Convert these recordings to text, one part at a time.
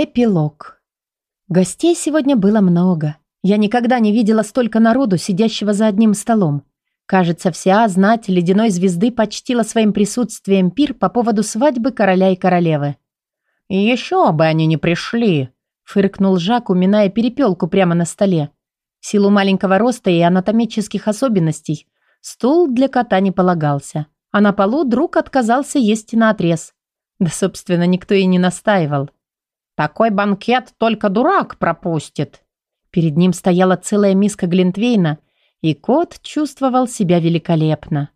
Эпилог. Гостей сегодня было много. Я никогда не видела столько народу, сидящего за одним столом. Кажется, вся знать ледяной звезды почтила своим присутствием пир по поводу свадьбы короля и королевы. «Еще бы они не пришли!» – фыркнул Жак, уминая перепелку прямо на столе. В силу маленького роста и анатомических особенностей стул для кота не полагался, а на полу друг отказался есть наотрез. Да, собственно, никто и не настаивал. «Такой банкет только дурак пропустит!» Перед ним стояла целая миска глинтвейна – и кот чувствовал себя великолепно.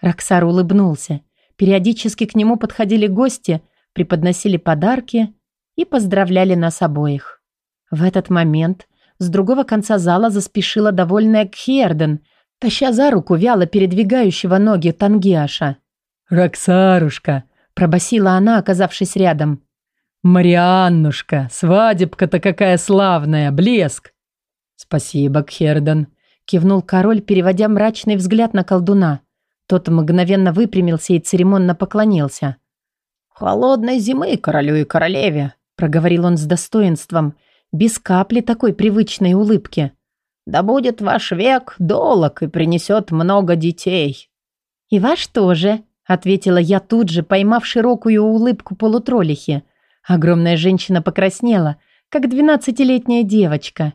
Роксар улыбнулся. Периодически к нему подходили гости, преподносили подарки и поздравляли нас обоих. В этот момент с другого конца зала заспешила довольная Кхерден, таща за руку вяло передвигающего ноги Тангиаша. «Роксарушка!» – пробасила она, оказавшись рядом. «Марианнушка, свадебка-то какая славная, блеск!» «Спасибо, Кхерден», Кивнул король, переводя мрачный взгляд на колдуна. Тот мгновенно выпрямился и церемонно поклонился. «Холодной зимы королю и королеве», — проговорил он с достоинством, без капли такой привычной улыбки. «Да будет ваш век долог и принесет много детей». «И ваш тоже», — ответила я тут же, поймав широкую улыбку полутролихи. Огромная женщина покраснела, как двенадцатилетняя девочка.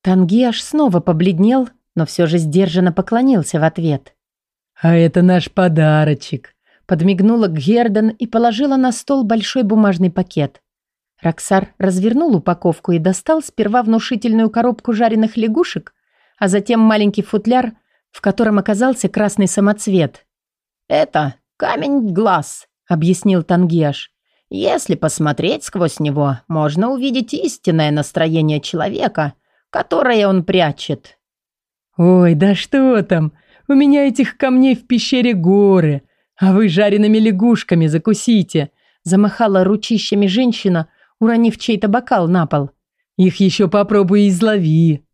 Танги аж снова побледнел, но все же сдержанно поклонился в ответ. «А это наш подарочек», — подмигнула Герден и положила на стол большой бумажный пакет. Роксар развернул упаковку и достал сперва внушительную коробку жареных лягушек, а затем маленький футляр, в котором оказался красный самоцвет. «Это камень-глаз», — объяснил Тангиаш. «Если посмотреть сквозь него, можно увидеть истинное настроение человека, которое он прячет». «Ой, да что там! У меня этих камней в пещере горы, а вы жареными лягушками закусите!» Замахала ручищами женщина, уронив чей-то бокал на пол. «Их еще попробуй излови!»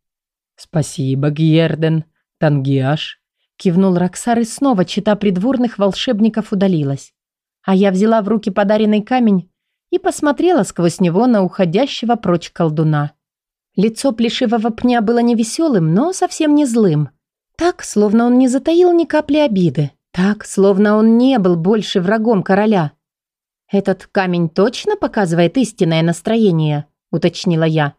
«Спасибо, Гьерден, Тангиаш!» Кивнул Роксар и снова чита придворных волшебников удалилась. А я взяла в руки подаренный камень и посмотрела сквозь него на уходящего прочь колдуна. Лицо плешивого пня было не веселым, но совсем не злым. Так, словно он не затаил ни капли обиды. Так, словно он не был больше врагом короля. «Этот камень точно показывает истинное настроение?» – уточнила я.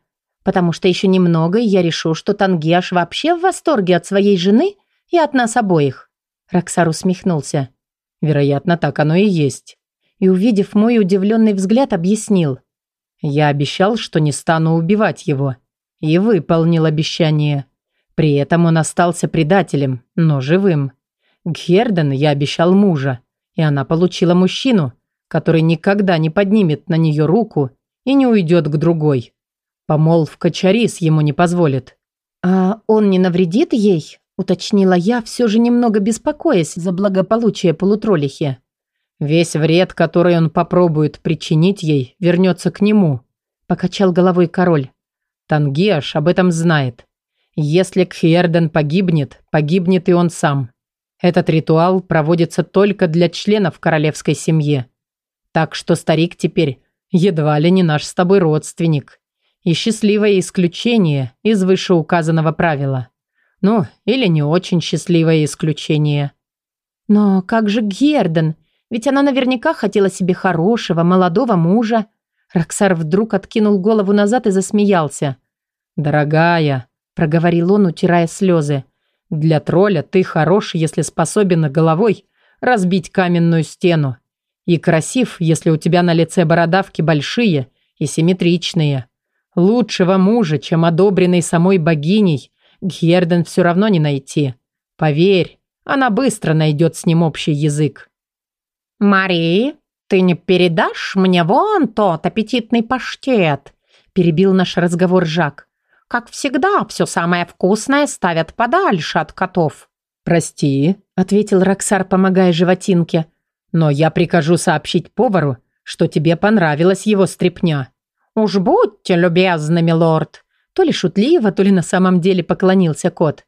«Потому что еще немного, и я решу, что Тангеш вообще в восторге от своей жены и от нас обоих». Роксар усмехнулся. «Вероятно, так оно и есть». И, увидев мой удивленный взгляд, объяснил. «Я обещал, что не стану убивать его и выполнил обещание. При этом он остался предателем, но живым. Герден я обещал мужа, и она получила мужчину, который никогда не поднимет на нее руку и не уйдет к другой. Помолвка Чарис ему не позволит. «А он не навредит ей?» – уточнила я, все же немного беспокоясь за благополучие полутролихи. «Весь вред, который он попробует причинить ей, вернется к нему», – покачал головой король. Тангиаш об этом знает. Если Кхиерден погибнет, погибнет и он сам. Этот ритуал проводится только для членов королевской семьи. Так что старик теперь едва ли не наш с тобой родственник. И счастливое исключение из вышеуказанного правила. Ну, или не очень счастливое исключение. Но как же Герден? Ведь она наверняка хотела себе хорошего, молодого мужа. Роксар вдруг откинул голову назад и засмеялся. «Дорогая», — проговорил он, утирая слезы, «для тролля ты хорош, если способен головой разбить каменную стену. И красив, если у тебя на лице бородавки большие и симметричные. Лучшего мужа, чем одобренный самой богиней, Герден все равно не найти. Поверь, она быстро найдет с ним общий язык». «Мари, ты не передашь мне вон тот аппетитный паштет?» перебил наш разговор Жак. «Как всегда, все самое вкусное ставят подальше от котов». «Прости», — ответил Роксар, помогая животинке. «Но я прикажу сообщить повару, что тебе понравилась его стряпня». «Уж будьте любезны, милорд!» То ли шутливо, то ли на самом деле поклонился кот.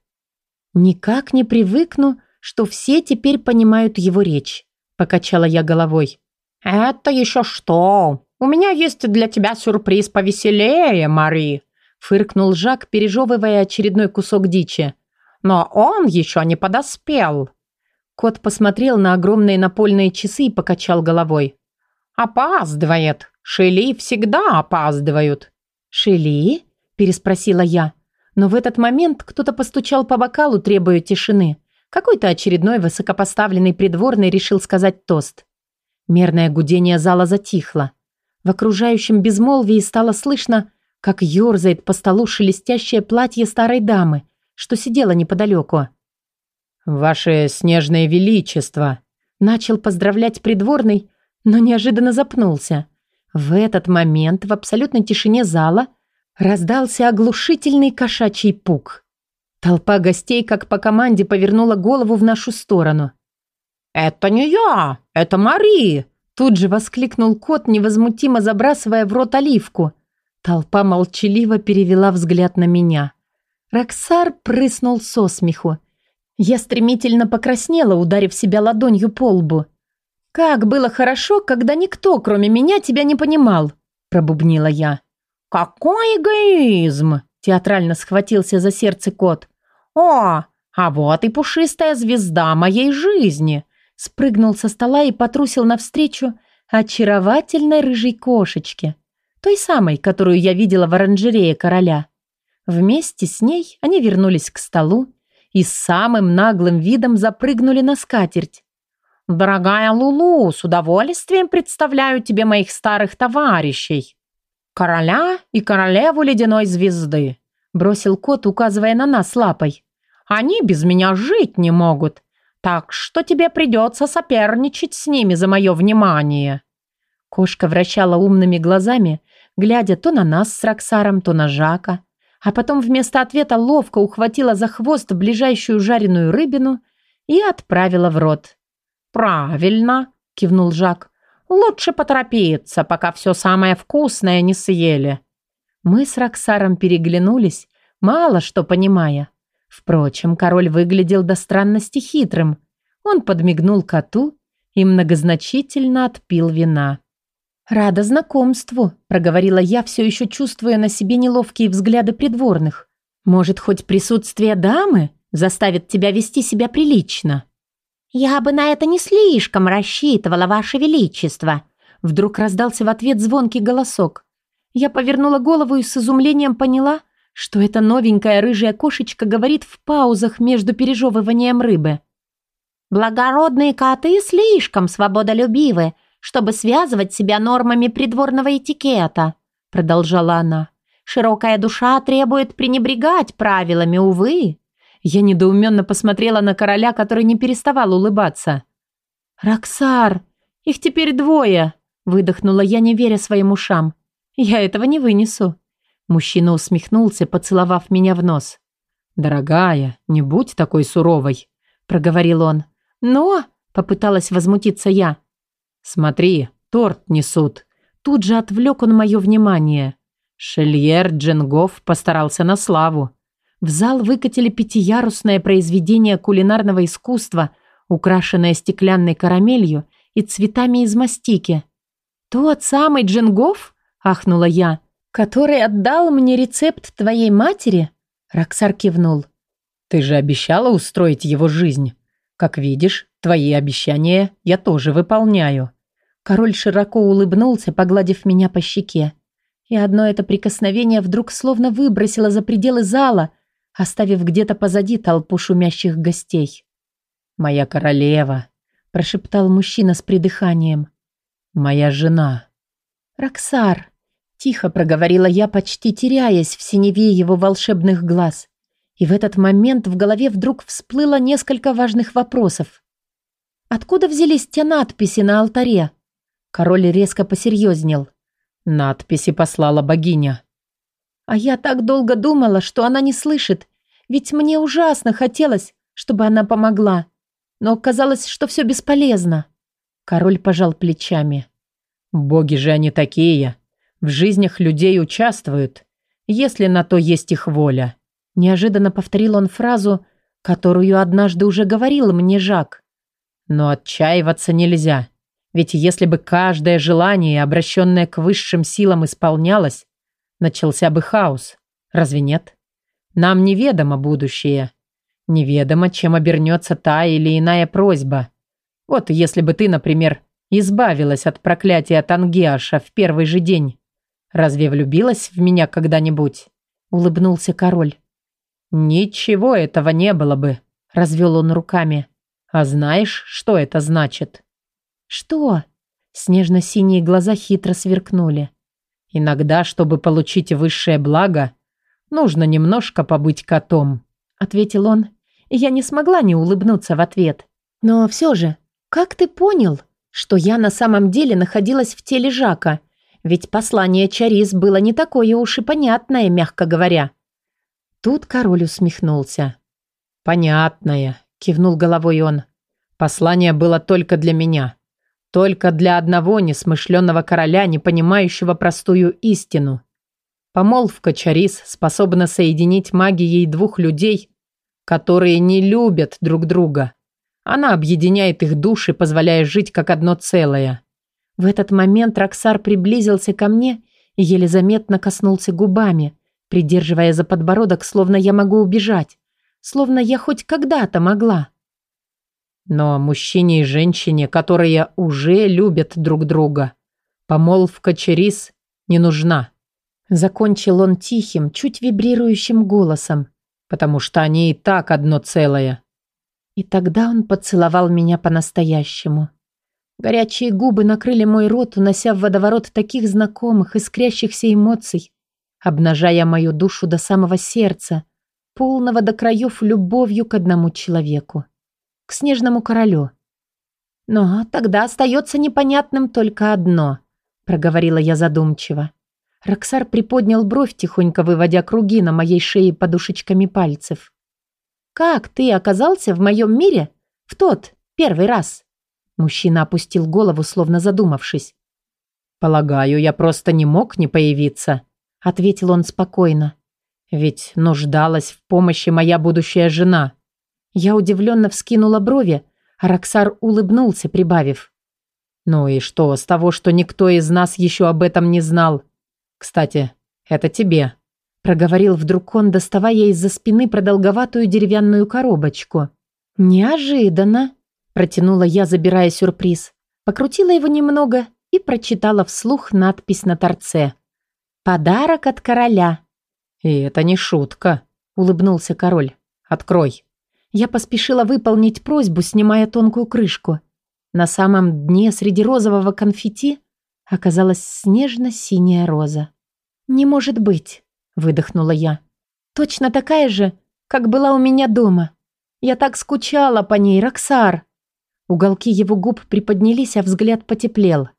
«Никак не привыкну, что все теперь понимают его речь», — покачала я головой. «Это еще что?» «У меня есть для тебя сюрприз повеселее, Мари», фыркнул Жак, пережевывая очередной кусок дичи. «Но он еще не подоспел». Кот посмотрел на огромные напольные часы и покачал головой. «Опаздывает. Шели всегда опаздывают». «Шели?» – переспросила я. Но в этот момент кто-то постучал по бокалу, требуя тишины. Какой-то очередной высокопоставленный придворный решил сказать тост. Мерное гудение зала затихло. В окружающем безмолвии стало слышно, как ерзает по столу шелестящее платье старой дамы, что сидела неподалеку. «Ваше снежное величество!» Начал поздравлять придворный, но неожиданно запнулся. В этот момент в абсолютной тишине зала раздался оглушительный кошачий пук. Толпа гостей, как по команде, повернула голову в нашу сторону. «Это не я, это Мари!» Тут же воскликнул кот, невозмутимо забрасывая в рот оливку. Толпа молчаливо перевела взгляд на меня. Роксар прыснул со смеху. Я стремительно покраснела, ударив себя ладонью по лбу. «Как было хорошо, когда никто, кроме меня, тебя не понимал», – пробубнила я. «Какой эгоизм!» – театрально схватился за сердце кот. «О, а вот и пушистая звезда моей жизни!» спрыгнул со стола и потрусил навстречу очаровательной рыжей кошечке, той самой, которую я видела в оранжерее короля. Вместе с ней они вернулись к столу и с самым наглым видом запрыгнули на скатерть. «Дорогая Лулу, с удовольствием представляю тебе моих старых товарищей. Короля и королеву ледяной звезды», бросил кот, указывая на нас лапой. «Они без меня жить не могут. Так что тебе придется соперничать с ними за мое внимание». Кошка вращала умными глазами, глядя то на нас с Роксаром, то на Жака, а потом вместо ответа ловко ухватила за хвост ближайшую жареную рыбину и отправила в рот. «Правильно», – кивнул Жак. «Лучше поторопиться, пока все самое вкусное не съели». Мы с Роксаром переглянулись, мало что понимая. Впрочем, король выглядел до странности хитрым. Он подмигнул коту и многозначительно отпил вина. «Рада знакомству», – проговорила я, все еще чувствуя на себе неловкие взгляды придворных. «Может, хоть присутствие дамы заставит тебя вести себя прилично?» «Я бы на это не слишком рассчитывала, Ваше Величество», – вдруг раздался в ответ звонкий голосок. Я повернула голову и с изумлением поняла, что эта новенькая рыжая кошечка говорит в паузах между пережевыванием рыбы. «Благородные коты слишком свободолюбивы, чтобы связывать себя нормами придворного этикета», продолжала она. «Широкая душа требует пренебрегать правилами, увы». Я недоуменно посмотрела на короля, который не переставал улыбаться. «Роксар, их теперь двое!» выдохнула я, не веря своим ушам. «Я этого не вынесу». Мужчина усмехнулся, поцеловав меня в нос. «Дорогая, не будь такой суровой», – проговорил он. «Но...» – попыталась возмутиться я. «Смотри, торт несут». Тут же отвлек он мое внимание. Шельер Дженгов постарался на славу. В зал выкатили пятиярусное произведение кулинарного искусства, украшенное стеклянной карамелью и цветами из мастики. «Тот самый Дженгов?» – ахнула я который отдал мне рецепт твоей матери?» Роксар кивнул. «Ты же обещала устроить его жизнь. Как видишь, твои обещания я тоже выполняю». Король широко улыбнулся, погладив меня по щеке. И одно это прикосновение вдруг словно выбросило за пределы зала, оставив где-то позади толпу шумящих гостей. «Моя королева», – прошептал мужчина с придыханием. «Моя жена». «Роксар», Тихо проговорила я, почти теряясь в синеве его волшебных глаз. И в этот момент в голове вдруг всплыло несколько важных вопросов. Откуда взялись те надписи на алтаре? Король резко посерьезнел. Надписи послала богиня. А я так долго думала, что она не слышит, ведь мне ужасно хотелось, чтобы она помогла. Но казалось, что все бесполезно. Король пожал плечами. «Боги же они такие. В жизнях людей участвуют, если на то есть их воля. Неожиданно повторил он фразу, которую однажды уже говорил мне Жак. Но отчаиваться нельзя. Ведь если бы каждое желание, обращенное к высшим силам, исполнялось, начался бы хаос. Разве нет? Нам неведомо будущее. Неведомо, чем обернется та или иная просьба. Вот если бы ты, например, избавилась от проклятия Тангиаша в первый же день, разве влюбилась в меня когда-нибудь?» Улыбнулся король. «Ничего этого не было бы», — развел он руками. «А знаешь, что это значит?» «Что?» Снежно-синие глаза хитро сверкнули. «Иногда, чтобы получить высшее благо, нужно немножко побыть котом», — ответил он я не смогла не улыбнуться в ответ. Но все же, как ты понял, что я на самом деле находилась в теле Жака? Ведь послание Чарис было не такое уж и понятное, мягко говоря. Тут король усмехнулся. «Понятное», — кивнул головой он. «Послание было только для меня. Только для одного несмышленного короля, не понимающего простую истину. Помолвка Чарис способна соединить магией двух людей, которые не любят друг друга. Она объединяет их души, позволяя жить как одно целое. В этот момент Роксар приблизился ко мне и еле заметно коснулся губами, придерживая за подбородок, словно я могу убежать, словно я хоть когда-то могла. Но мужчине и женщине, которые уже любят друг друга, помолвка через не нужна. Закончил он тихим, чуть вибрирующим голосом, потому что они и так одно целое. И тогда он поцеловал меня по-настоящему. Горячие губы накрыли мой рот, унося в водоворот таких знакомых, искрящихся эмоций, обнажая мою душу до самого сердца, полного до краев любовью к одному человеку, к снежному королю. Но тогда остается непонятным только одно, проговорила я задумчиво. Роксар приподнял бровь, тихонько выводя круги на моей шее подушечками пальцев. «Как ты оказался в моем мире в тот первый раз?» Мужчина опустил голову, словно задумавшись. «Полагаю, я просто не мог не появиться», — ответил он спокойно. «Ведь нуждалась в помощи моя будущая жена». Я удивленно вскинула брови, а Роксар улыбнулся, прибавив. «Ну и что с того, что никто из нас еще об этом не знал? «Кстати, это тебе», – проговорил вдруг он, доставая из-за спины продолговатую деревянную коробочку. «Неожиданно», – протянула я, забирая сюрприз. Покрутила его немного и прочитала вслух надпись на торце. «Подарок от короля». «И это не шутка», – улыбнулся король. «Открой». Я поспешила выполнить просьбу, снимая тонкую крышку. На самом дне среди розового конфетти оказалась снежно-синяя роза. «Не может быть», — выдохнула я. «Точно такая же, как была у меня дома. Я так скучала по ней, Роксар». Уголки его губ приподнялись, а взгляд потеплел.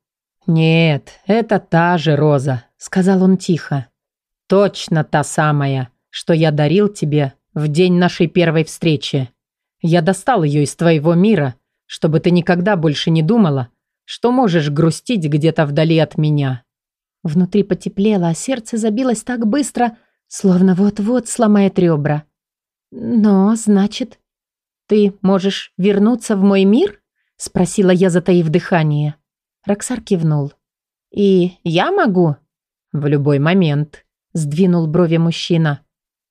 «Нет, это та же роза», — сказал он тихо. «Точно та самая, что я дарил тебе в день нашей первой встречи. Я достал ее из твоего мира, чтобы ты никогда больше не думала, что можешь грустить где-то вдали от меня». Внутри потеплело, а сердце забилось так быстро, словно вот-вот сломает ребра. «Но, значит, ты можешь вернуться в мой мир?» — спросила я, затаив дыхание. Роксар кивнул. «И я могу?» «В любой момент», — сдвинул брови мужчина.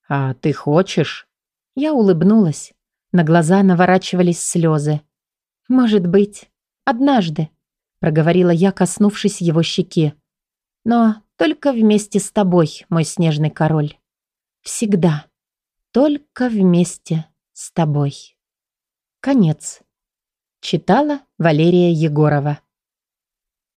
«А ты хочешь?» Я улыбнулась. На глаза наворачивались слезы. «Может быть, однажды» проговорила я, коснувшись его щеки. Но только вместе с тобой, мой снежный король. Всегда. Только вместе с тобой. Конец. Читала Валерия Егорова.